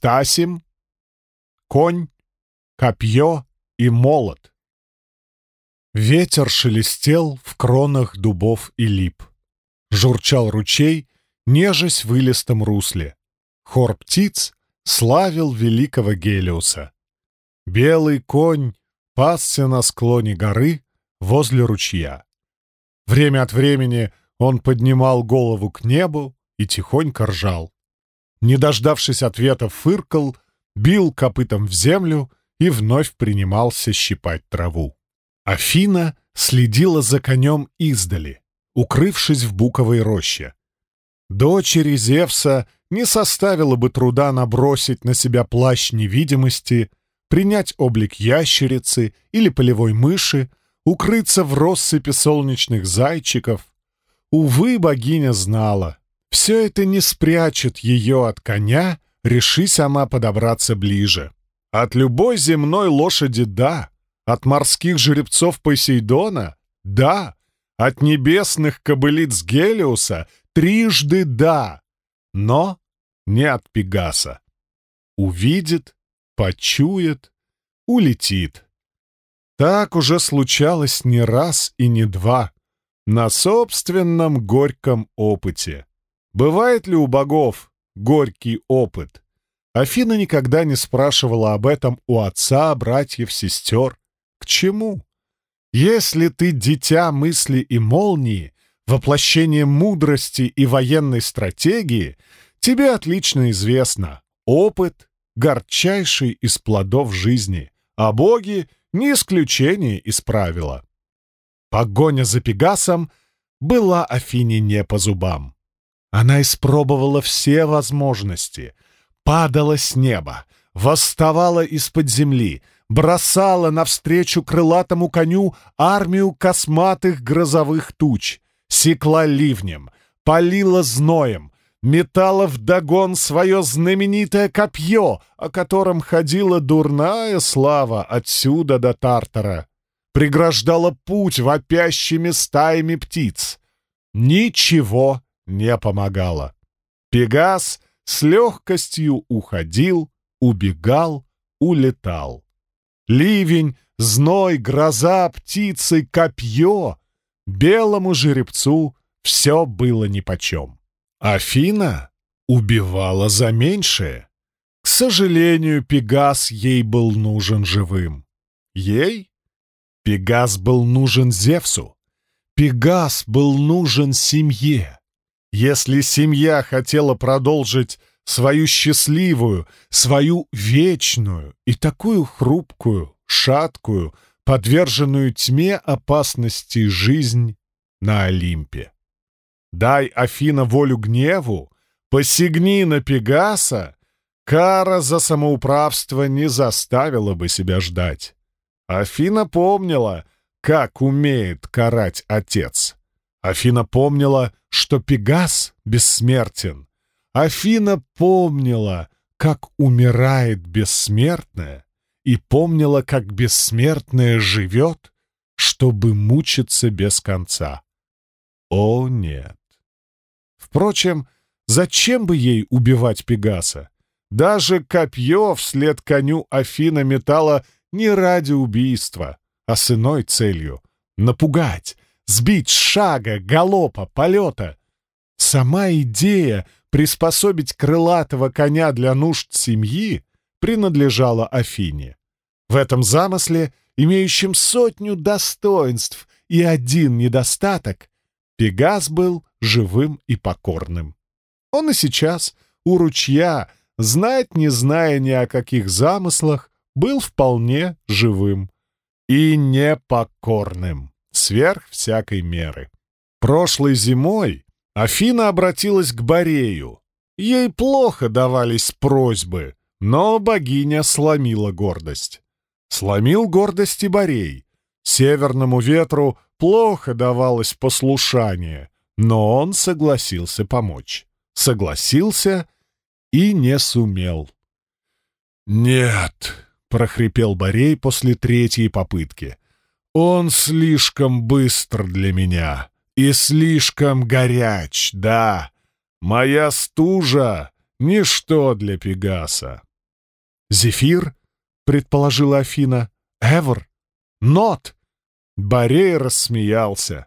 Стасим, конь, копье и молот. Ветер шелестел в кронах дубов и лип. Журчал ручей, нежась в илистом русле. Хор птиц славил великого Гелиуса. Белый конь пасся на склоне горы возле ручья. Время от времени он поднимал голову к небу и тихонько ржал. Не дождавшись ответа, фыркал, бил копытом в землю и вновь принимался щипать траву. Афина следила за конем издали, укрывшись в буковой роще. Дочери Зевса не составило бы труда набросить на себя плащ невидимости, принять облик ящерицы или полевой мыши, укрыться в россыпи солнечных зайчиков. Увы, богиня знала, все это не спрячет ее от коня, реши сама подобраться ближе. От любой земной лошади — да, от морских жеребцов Посейдона — да, от небесных кобылиц Гелиуса — трижды да, но не от Пегаса. Увидит, почует, улетит. Так уже случалось не раз и не два, на собственном горьком опыте. Бывает ли у богов горький опыт? Афина никогда не спрашивала об этом у отца, братьев, сестер. К чему? Если ты дитя мысли и молнии, воплощение мудрости и военной стратегии, тебе отлично известно. Опыт — горчайший из плодов жизни, а боги — не исключение из правила. Погоня за Пегасом была Афине не по зубам. Она испробовала все возможности, падала с неба, восставала из-под земли, бросала навстречу крылатому коню армию косматых грозовых туч, секла ливнем, полила зноем, метала вдогон свое знаменитое копье, о котором ходила дурная слава отсюда до Тартара, преграждала путь вопящими стаями птиц. Ничего не помогало. Пегас с легкостью уходил, убегал, улетал. Ливень, зной, гроза, птицы, копье. Белому жеребцу все было нипочем. Афина убивала за меньшее. К сожалению, Пегас ей был нужен живым. Ей? Пегас был нужен Зевсу. Пегас был нужен семье. Если семья хотела продолжить свою счастливую, свою вечную и такую хрупкую, шаткую, подверженную тьме опасности жизнь на Олимпе. Дай Афина волю гневу, посягни на Пегаса, кара за самоуправство не заставила бы себя ждать. Афина помнила, как умеет карать отец. Афина помнила, что Пегас бессмертен. Афина помнила, как умирает бессмертная, и помнила, как бессмертная живет, чтобы мучиться без конца. О, нет. Впрочем, зачем бы ей убивать Пегаса? Даже копье вслед коню Афина метала не ради убийства, а с иной целью — напугать, сбить шага, галопа, полета. Сама идея приспособить крылатого коня для нужд семьи принадлежала Афине. В этом замысле, имеющем сотню достоинств и один недостаток, Пегас был живым и покорным. Он и сейчас у ручья, знать не зная ни о каких замыслах, был вполне живым и непокорным сверх всякой меры. Прошлой зимой Афина обратилась к Борею. Ей плохо давались просьбы, но богиня сломила гордость. Сломил гордость и Борей. Северному ветру плохо давалось послушание, но он согласился помочь. Согласился и не сумел. «Нет», — прохрипел Борей после третьей попытки. Он слишком быстр для меня и слишком горяч, да. Моя стужа — ничто для Пегаса. «Зефир?» — предположила Афина. «Эвр? Нот?» Борей рассмеялся.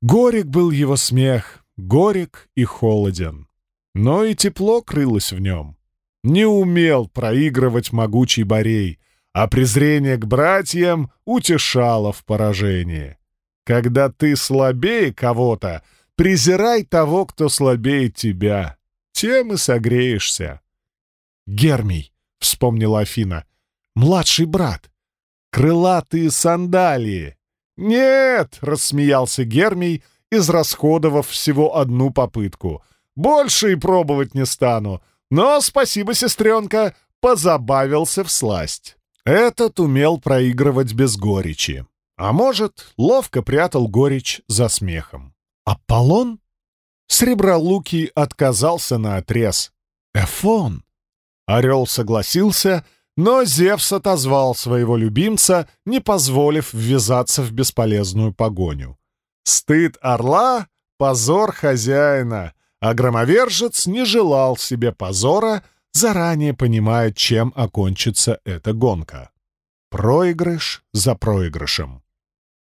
Горек был его смех, горек и холоден. Но и тепло крылось в нем. Не умел проигрывать могучий Борей, а презрение к братьям утешало в поражении. Когда ты слабее кого-то, презирай того, кто слабее тебя. Тем и согреешься. «Гермий», — вспомнила Афина, — «младший брат, крылатые сандалии». «Нет», — рассмеялся Гермий, израсходовав всего одну попытку. «Больше и пробовать не стану. Но спасибо, сестренка, позабавился в сласть». Этот умел проигрывать без горечи. А может, ловко прятал горечь за смехом. Аполлон? Сребролукий отказался на отрез. Эфон? Орел согласился, но Зевс отозвал своего любимца, не позволив ввязаться в бесполезную погоню. Стыд орла — позор хозяина, а громовержец не желал себе позора, заранее понимая, чем окончится эта гонка. Проигрыш за проигрышем.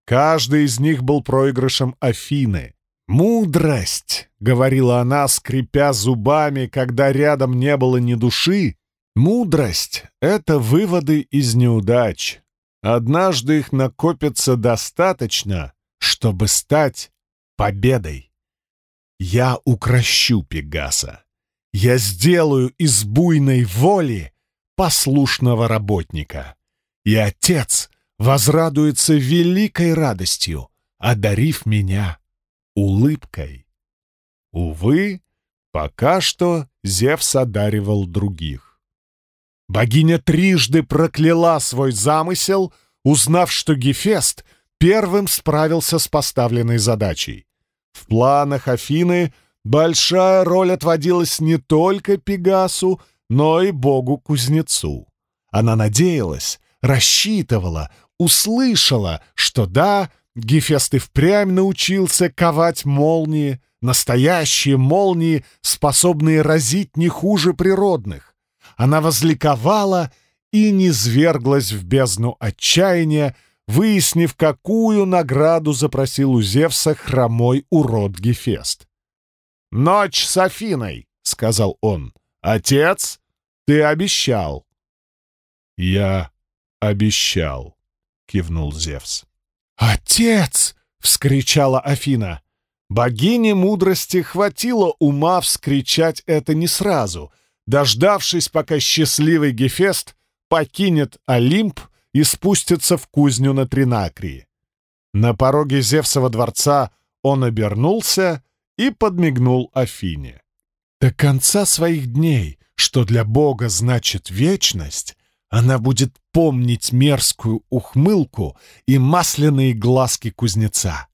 Каждый из них был проигрышем Афины. «Мудрость!» — говорила она, скрипя зубами, когда рядом не было ни души. «Мудрость — это выводы из неудач. Однажды их накопится достаточно, чтобы стать победой. Я укращу Пегаса. Я сделаю из буйной воли послушного работника. И отец возрадуется великой радостью, одарив меня улыбкой. Увы, пока что Зевс одаривал других. Богиня трижды прокляла свой замысел, узнав, что Гефест первым справился с поставленной задачей. В планах Афины большая роль отводилась не только Пегасу, но и богу-кузнецу. Она надеялась, рассчитывала, услышала, что да, Гефест и впрямь научился ковать молнии, настоящие молнии, способные разить не хуже природных. Она возликовала и низверглась в бездну отчаяния, выяснив, какую награду запросил у Зевса хромой урод Гефест. «Ночь с Афиной», — сказал он. «Отец, ты обещал». «Я обещал», — кивнул Зевс. «Отец!» — вскричала Афина. Богине мудрости хватило ума вскричать это не сразу, дождавшись, пока счастливый Гефест покинет Олимп и спустится в кузню на Тринакрии. На пороге Зевсова дворца он обернулся и подмигнул Афине. До конца своих дней, что для Бога значит вечность, она будет помнить мерзкую ухмылку и масляные глазки кузнеца.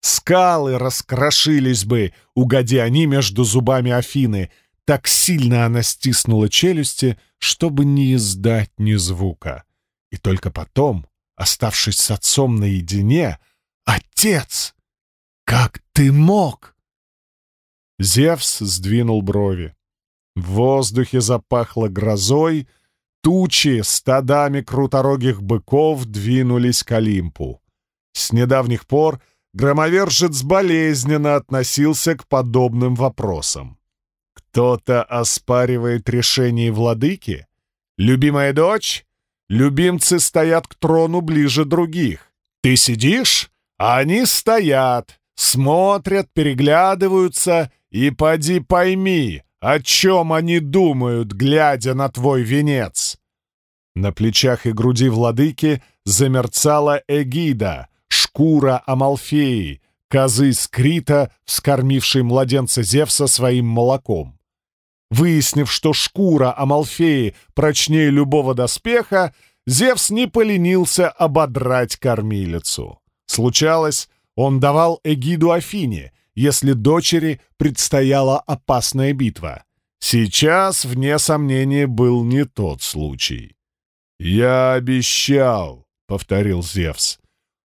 Скалы раскрошились бы, угодя они между зубами Афины. Так сильно она стиснула челюсти, чтобы не издать ни звука. И только потом, оставшись с отцом наедине, «Отец! Как ты мог?» Зевс сдвинул брови. В воздухе запахло грозой — Тучи стадами круторогих быков двинулись к Олимпу. С недавних пор громовержец болезненно относился к подобным вопросам. Кто-то оспаривает решение владыки? Любимая дочь? Любимцы стоят к трону ближе других. Ты сидишь, а они стоят, смотрят, переглядываются, и поди пойми, о чем они думают, глядя на твой венец?» На плечах и груди владыки замерцала эгида, шкура Амалфеи, козы Скрита, вскормившей младенца Зевса своим молоком. Выяснив, что шкура Амалфеи прочнее любого доспеха, Зевс не поленился ободрать кормилицу. Случалось, он давал эгиду Афине, если дочери предстояла опасная битва. Сейчас, вне сомнения, был не тот случай. «Я обещал», — повторил Зевс.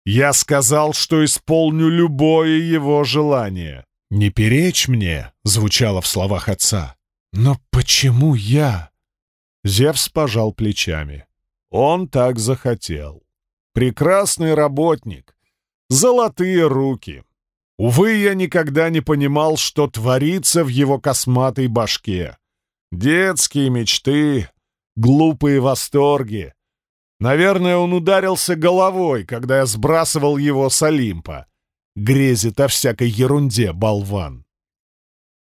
«Я сказал, что исполню любое его желание». «Не перечь мне», — звучало в словах отца. «Но почему я?» Зевс пожал плечами. Он так захотел. Прекрасный работник. Золотые руки. Увы, я никогда не понимал, что творится в его косматой башке. Детские мечты, глупые восторги. Наверное, он ударился головой, когда я сбрасывал его с Олимпа. Грезит о всякой ерунде, болван.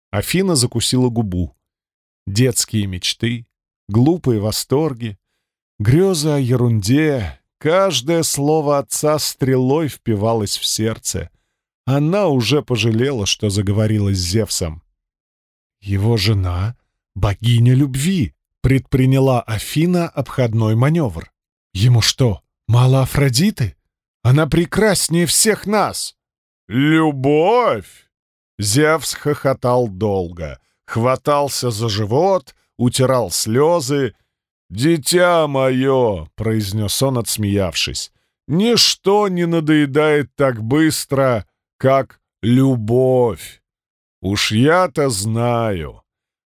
Афина закусила губу. Детские мечты, глупые восторги, грезы о ерунде. Каждое слово отца стрелой впивалось в сердце. Она уже пожалела, что заговорила с Зевсом. Его жена — богиня любви, предприняла Афина обходной маневр. Ему что, мало Афродиты? Она прекраснее всех нас!» «Любовь!» Зевс хохотал долго, хватался за живот, утирал слезы. «Дитя мое!» — произнес он, отсмеявшись. «Ничто не надоедает так быстро, как любовь. Уж я-то знаю.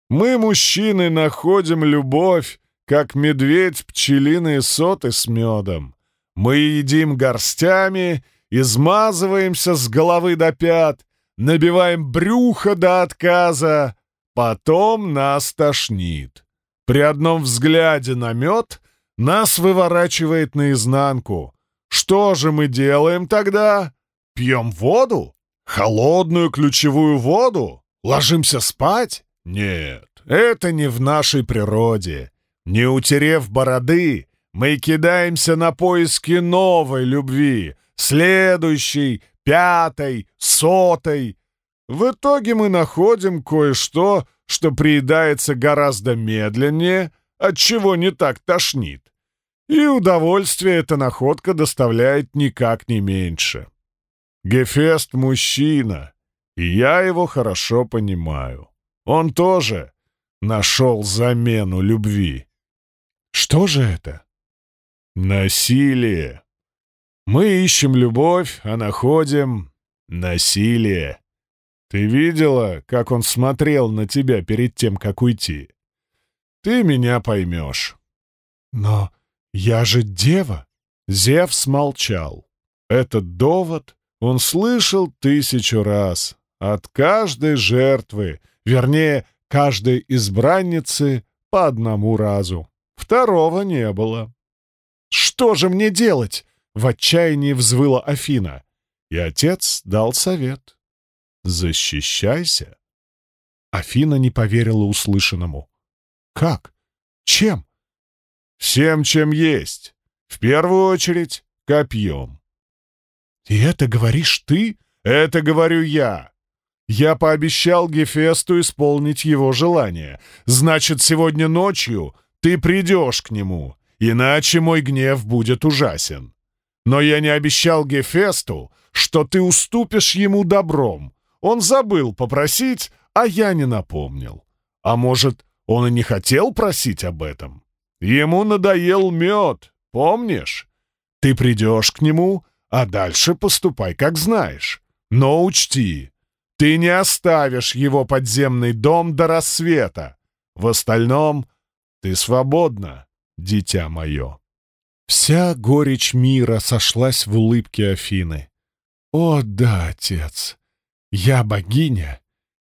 Мы, мужчины, находим любовь как медведь пчелиные соты с медом. Мы едим горстями, измазываемся с головы до пят, набиваем брюхо до отказа, потом нас тошнит. При одном взгляде на мед нас выворачивает наизнанку. Что же мы делаем тогда? Пьем воду? Холодную ключевую воду? Ложимся спать? Нет, это не в нашей природе. Не утерев бороды, мы кидаемся на поиски новой любви, следующей, пятой, сотой. В итоге мы находим кое-что, что приедается гораздо медленнее, от чего не так тошнит. И удовольствие эта находка доставляет никак не меньше. Гефест — мужчина, и я его хорошо понимаю. Он тоже нашел замену любви. Что же это? Насилие. Мы ищем любовь, а находим насилие. Ты видела, как он смотрел на тебя перед тем, как уйти? Ты меня поймешь. Но я же дева. Зевс молчал. Этот довод он слышал тысячу раз. От каждой жертвы, вернее, каждой избранницы по одному разу. Второго не было. «Что же мне делать?» — в отчаянии взвыла Афина. И отец дал совет. «Защищайся». Афина не поверила услышанному. «Как? Чем?» «Всем, чем есть. В первую очередь, копьем». «И это говоришь ты?» «Это говорю я. Я пообещал Гефесту исполнить его желание. Значит, сегодня ночью ты придешь к нему, иначе мой гнев будет ужасен. Но я не обещал Гефесту, что ты уступишь ему добром. Он забыл попросить, а я не напомнил. А может, он и не хотел просить об этом? Ему надоел мед, помнишь? Ты придешь к нему, а дальше поступай, как знаешь. Но учти, ты не оставишь его подземный дом до рассвета. В остальном ты свободна, дитя мое!» Вся горечь мира сошлась в улыбке Афины. «О да, отец! Я богиня!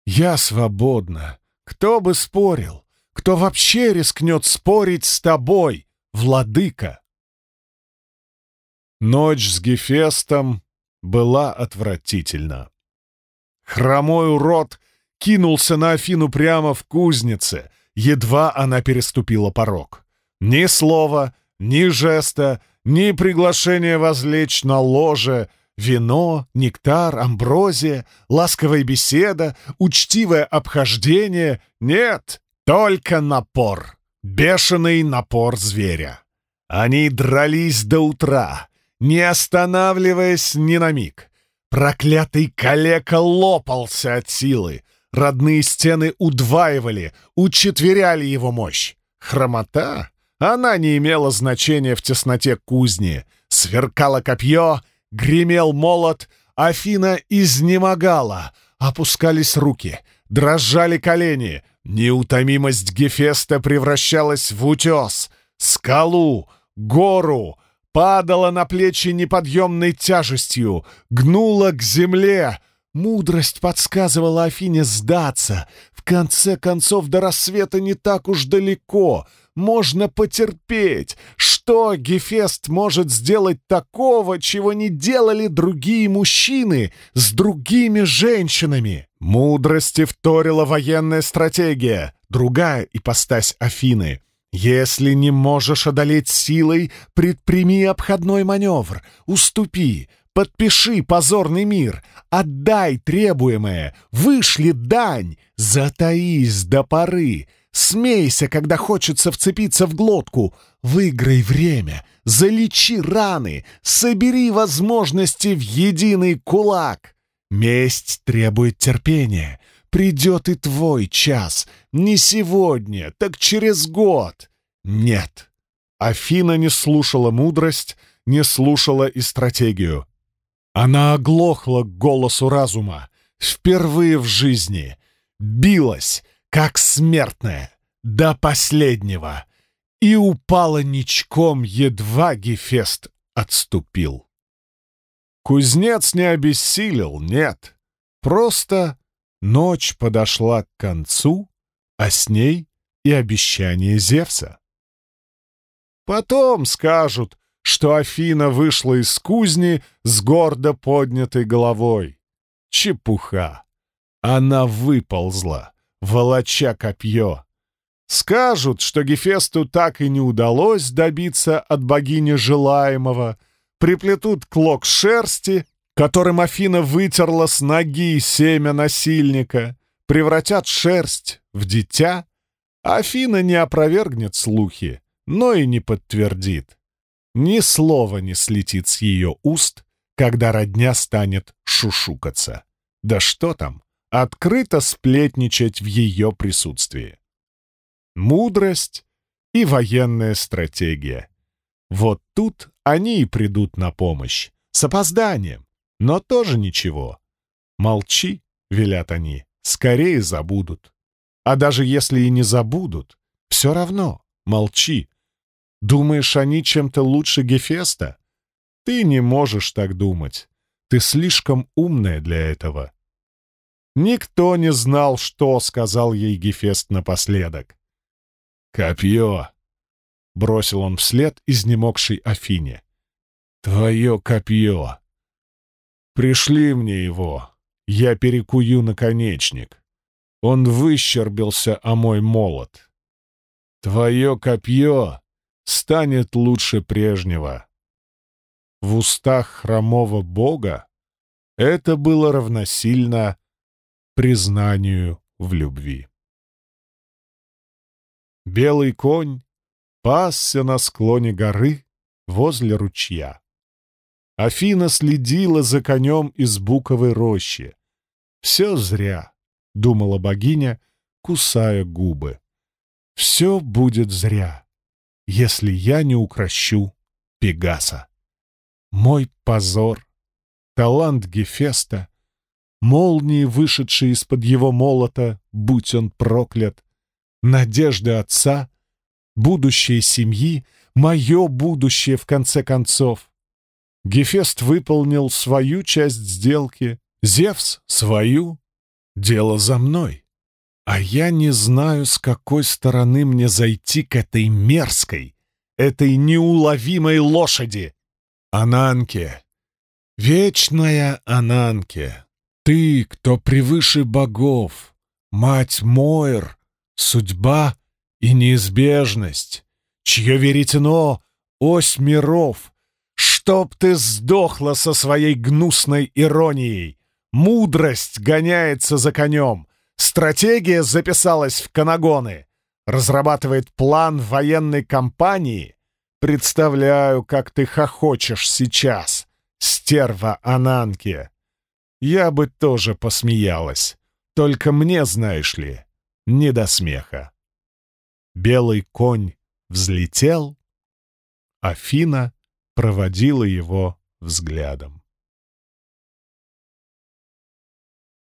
Я свободна! Кто бы спорил? Кто вообще рискнет спорить с тобой, владыка?» Ночь с Гефестом была отвратительна. Хромой урод кинулся на Афину прямо в кузнице, едва она переступила порог. Ни слова, ни жеста, ни приглашения возлечь на ложе, вино, нектар, амброзия, ласковая беседа, учтивое обхождение — нет, только напор, бешеный напор зверя. Они дрались до утра, не останавливаясь ни на миг. Проклятый калека лопался от силы, Родные стены удваивали, учетверяли его мощь. Хромота? Она не имела значения в тесноте кузни. Сверкало копье, гремел молот, Афина изнемогала. Опускались руки, дрожали колени. Неутомимость Гефеста превращалась в утес, скалу, гору, падала на плечи неподъемной тяжестью, гнула к земле. Мудрость подсказывала Афине сдаться. В конце концов, до рассвета не так уж далеко. Можно потерпеть. Что Гефест может сделать такого, чего не делали другие мужчины с другими женщинами? Мудрости вторила военная стратегия, другая ипостась Афины — если не можешь одолеть силой, предприми обходной маневр, уступи, подпиши позорный мир, отдай требуемое, вышли дань, затаись до поры, смейся, когда хочется вцепиться в глотку, выиграй время, залечи раны, собери возможности в единый кулак. Месть требует терпения, Придет и твой час. Не сегодня, так через год. Нет. Афина не слушала мудрость, не слушала и стратегию. Она оглохла к голосу разума. Впервые в жизни. Билась, как смертная, до последнего. И упала ничком, едва Гефест отступил. Кузнец не обессилел, нет. Просто Ночь подошла к концу, а с ней и обещание Зевса. Потом скажут, что Афина вышла из кузни с гордо поднятой головой. Чепуха. Она выползла, волоча копье. Скажут, что Гефесту так и не удалось добиться от богини желаемого, приплетут клок шерсти которым Афина вытерла с ноги семя насильника, превратят шерсть в дитя, Афина не опровергнет слухи, но и не подтвердит. Ни слова не слетит с ее уст, когда родня станет шушукаться. Да что там, открыто сплетничать в ее присутствии. Мудрость и военная стратегия. Вот тут они и придут на помощь. С опозданием, но тоже ничего. Молчи, велят они, скорее забудут. А даже если и не забудут, все равно молчи. Думаешь, они чем-то лучше Гефеста? Ты не можешь так думать. Ты слишком умная для этого. Никто не знал, что сказал ей Гефест напоследок. «Копье!» — бросил он вслед изнемогшей Афине. «Твое копье!» Пришли мне его. Я перекую наконечник. Он выщербился о мой молот. Твое копье станет лучше прежнего. В устах хромого бога это было равносильно признанию в любви. Белый конь пасся на склоне горы возле ручья. Афина следила за конем из буковой рощи. «Все зря», — думала богиня, кусая губы. «Все будет зря, если я не укращу Пегаса. Мой позор, талант Гефеста, молнии, вышедшие из-под его молота, будь он проклят, надежды отца, будущее семьи, мое будущее, в конце концов. Гефест выполнил свою часть сделки, Зевс — свою. Дело за мной. А я не знаю, с какой стороны мне зайти к этой мерзкой, этой неуловимой лошади. Ананке, вечная Ананке, ты, кто превыше богов, мать Моир, судьба и неизбежность, чье веретено — ось миров — Чтоб ты сдохла со своей гнусной иронией! Мудрость гоняется за конем! Стратегия записалась в канагоны! Разрабатывает план военной кампании? Представляю, как ты хохочешь сейчас, стерва Ананки! Я бы тоже посмеялась. Только мне, знаешь ли, не до смеха. Белый конь взлетел, Афина проводила его взглядом.